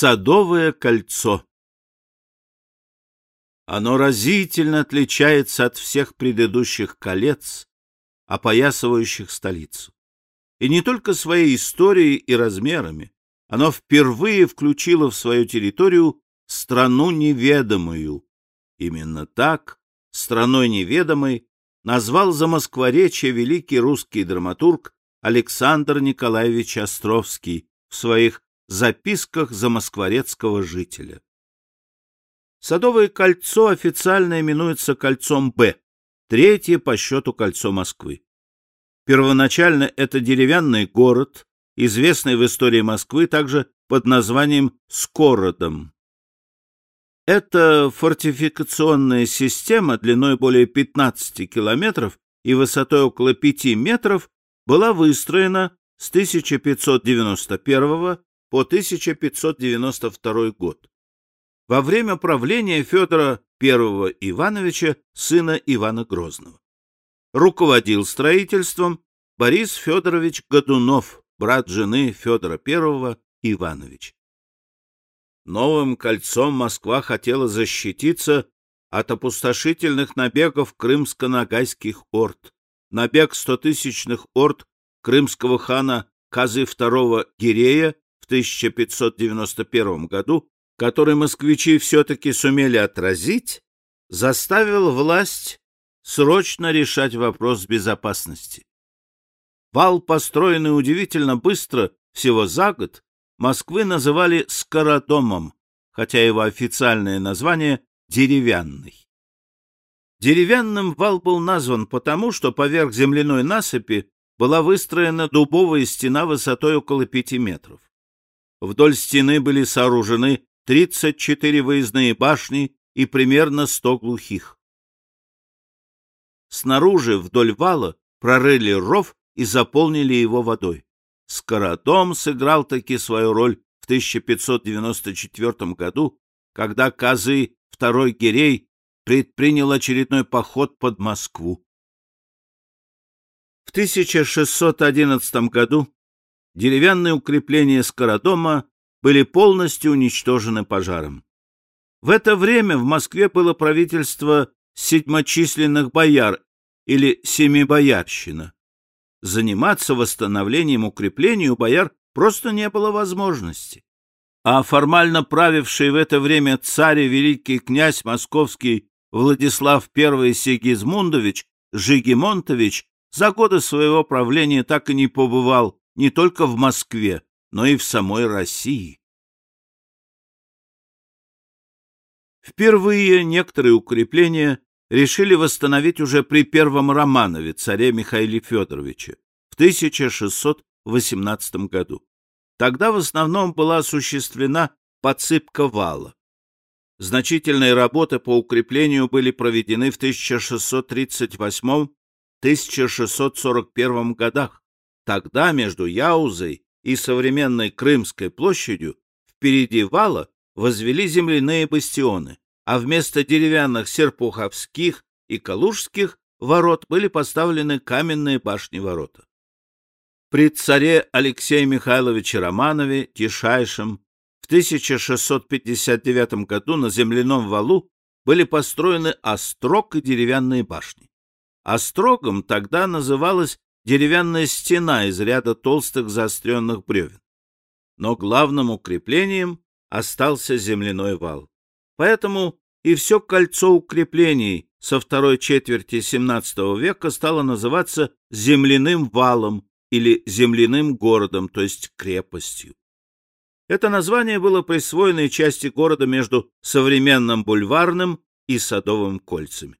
Садовое кольцо Оно разительно отличается от всех предыдущих колец, опоясывающих столицу. И не только своей историей и размерами, оно впервые включило в свою территорию страну неведомую. Именно так, страной неведомой, назвал за Москворечье великий русский драматург Александр Николаевич Островский в своих записках замоскворецкого жителя. Садовое кольцо официально именуется кольцом Б, третье по счету кольцо Москвы. Первоначально это деревянный город, известный в истории Москвы также под названием Скородом. Эта фортификационная система длиной более 15 километров и высотой около 5 метров была выстроена с 1591 по 1592 год. Во время правления Федора I Ивановича, сына Ивана Грозного. Руководил строительством Борис Федорович Годунов, брат жены Федора I Иванович. Новым кольцом Москва хотела защититься от опустошительных набегов крымско-ногайских орд. Набег стотысячных орд крымского хана Казы II Гирея 1591 году, который москвичи все-таки сумели отразить, заставил власть срочно решать вопрос безопасности. Вал, построенный удивительно быстро, всего за год, Москвы называли Скородомом, хотя его официальное название — Деревянный. Деревянным вал был назван потому, что поверх земляной насыпи была выстроена дубовая стена высотой около пяти метров. Вдоль стены были сооружены 34 выездные башни и примерно 100 глухих. Снаружи, вдоль вала, прорыли ров и заполнили его водой. Скородом сыграл таки свою роль в 1594 году, когда Казы II Гирей предпринял очередной поход под Москву. В 1611 году деревянные укрепления Скородома были полностью уничтожены пожаром. В это время в Москве было правительство седьмочисленных бояр или семибоярщина. Заниматься восстановлением укреплений у бояр просто не было возможности. А формально правивший в это время царь и великий князь московский Владислав I Сигизмундович Жигемонтович за годы своего правления так и не побывал не только в Москве, но и в самой России. Впервые некоторые укрепления решили восстановить уже при первом Романове, царе Михаиле Федоровиче, в 1618 году. Тогда в основном была осуществлена подсыпка вала. Значительные работы по укреплению были проведены в 1638-1641 годах. Тогда между Яузой и современной Крымской площадью впереди вала возвели земляные бастионы, а вместо деревянных серпуховских и калужских ворот были поставлены каменные башни-ворота. При царе Алексее Михайловиче Романове Тишайшем в 1659 году на земляном валу были построены острог и деревянные башни. Острогом тогда называлась деревянная стена из ряда толстых заостренных бревен. Но главным укреплением остался земляной вал. Поэтому и все кольцо укреплений со второй четверти XVII века стало называться земляным валом или земляным городом, то есть крепостью. Это название было присвоено части города между современным бульварным и садовым кольцами.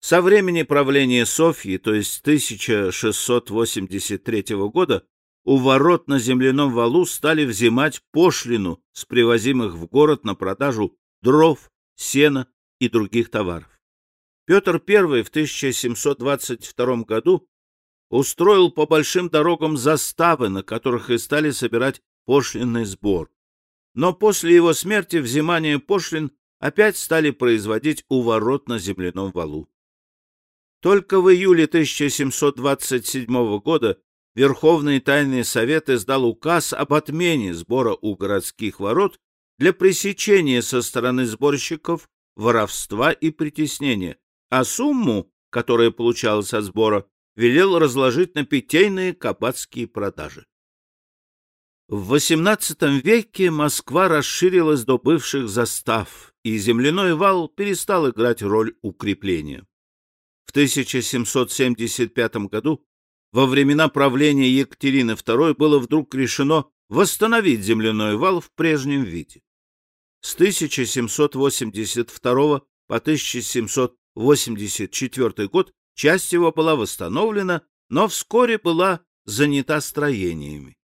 Со времени правления Софьи, то есть 1683 года, у ворот на земляном валу стали взимать пошлину с привозимых в город на продажу дров, сена и других товаров. Петр I в 1722 году устроил по большим дорогам заставы, на которых и стали собирать пошлинный сбор. Но после его смерти взимание пошлин опять стали производить у ворот на земляном валу. Только в июле 1727 года Верховный тайный совет издал указ об отмене сбора у городских ворот для пресечения со стороны сборщиков воровства и притеснения, а сумму, которая получалась от сбора, велел разложить на питейные кабацкие продажи. В XVIII веке Москва расширилась до бывших застав, и земляной вал перестал играть роль укрепления. В 1775 году во времена правления Екатерины II было вдруг решено восстановить земляной вал в прежнем виде. С 1782 по 1784 год часть его была восстановлена, но вскоре была занята строениями.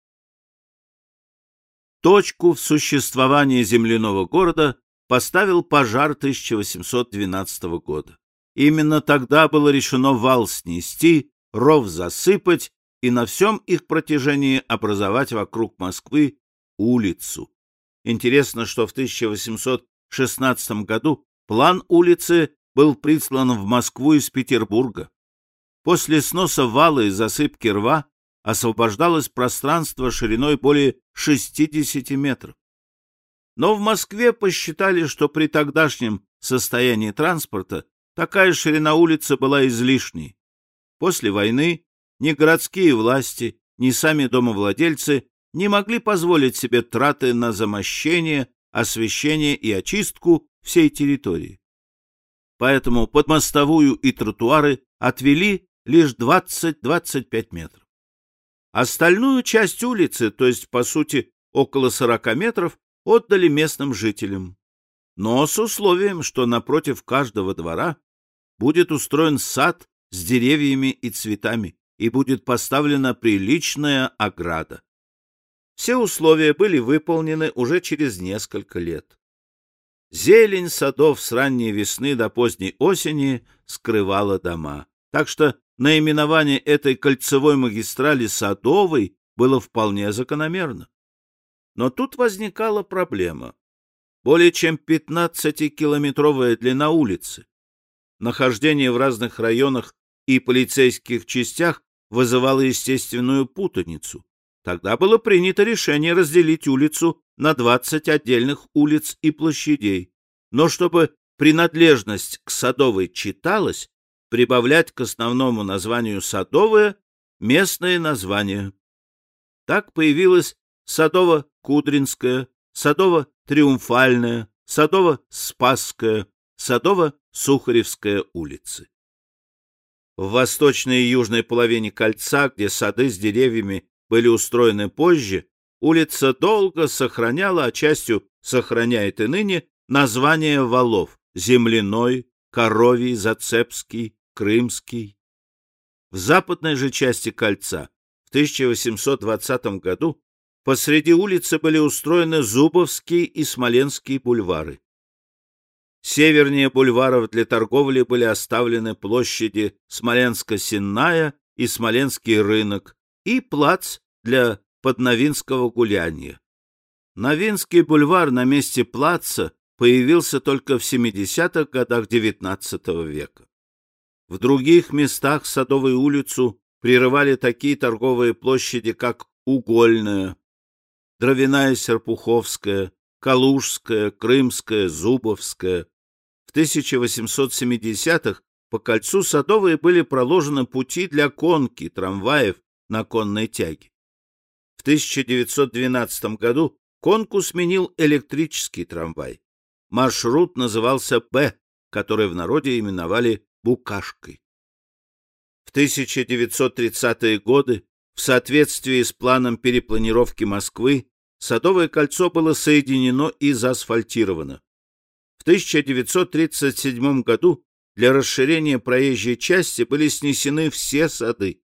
Точку в существовании земляного города поставил пожар 1812 года. Именно тогда было решено вал снести ров засыпать и на всем их протяжении образовать вокруг Москвы улицу. Интересно, что в 1816 году план улицы был прислан в Москву из Петербурга. После сноса вала и засыпки рва освобождалось пространство шириной более 60 метров. Но в Москве посчитали, что при тогдашнем состоянии транспорта такая ширина улицы была излишней. После войны ни городские власти, ни сами домовладельцы не могли позволить себе траты на замощение, освещение и очистку всей территории. Поэтому под мостовую и тротуары отвели лишь 20-25 метров. Остальную часть улицы, то есть, по сути, около 40 метров, отдали местным жителям. Но с условием, что напротив каждого двора будет устроен сад с деревьями и цветами, и будет поставлена приличная ограда. Все условия были выполнены уже через несколько лет. Зелень садов с ранней весны до поздней осени скрывала дома, так что наименование этой кольцевой магистрали Садовой было вполне закономерно. Но тут возникала проблема. Более чем 15-километровая длина улицы. Нахождение в разных районах и полицейских частях вызывало естественную путаницу. Тогда было принято решение разделить улицу на 20 отдельных улиц и площадей. Но чтобы принадлежность к Садовой читалась, прибавлять к основному названию Садовое местное название. Так появилась Садово-Кудринская, Садово-Триумфальная, Садово-Спасская, Садово-Сухаревская улицы. В восточной и южной половине кольца, где сады с деревьями были устроены позже, улица долго сохраняла, а частью сохраняет и ныне, название валов — земляной, коровий, зацепский, крымский. В западной же части кольца в 1820 году посреди улицы были устроены Зубовский и Смоленский бульвары. Севернее бульваров для торговли были оставлены площади Смоленско-Сенная и Смоленский рынок и плац для подновинского гуляния. Новинский бульвар на месте плаца появился только в 70-х годах XIX века. В других местах Садовую улицу прерывали такие торговые площади, как Угольная, Дровяная Серпуховская, Калужская, Крымская, Зубовская, в 1870-х по кольцу Садовой были проложены пути для конки, трамваев на конной тяге. В 1912 году конку сменил электрический трамвай. Маршрут назывался «Б», который в народе именовали «Букашкой». В 1930-е годы в соответствии с планом перепланировки Москвы Садовое кольцо было соединено и заасфальтировано. В 1937 году для расширения проезжей части были снесены все сады.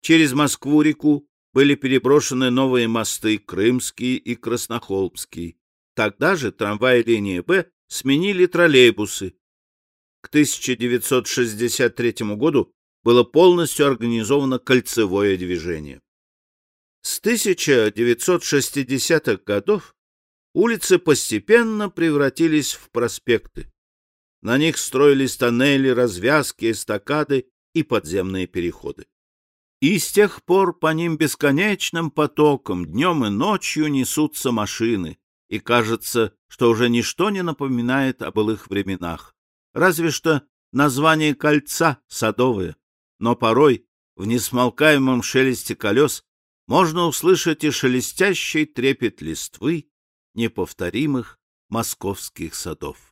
Через Москву-реку были переброшены новые мосты Крымский и Краснохолмский. Тогда же трамваи линии «Б» сменили троллейбусы. К 1963 году было полностью организовано кольцевое движение. С 1960-х годов улицы постепенно превратились в проспекты. На них строились тоннели, развязки, эстакады и подземные переходы. И с тех пор по ним бесконечным потоком днем и ночью несутся машины, и кажется, что уже ничто не напоминает о былых временах. Разве что название кольца садовое, но порой в несмолкаемом шелесте колес можно услышать и шелестящий трепет листвы неповторимых московских садов.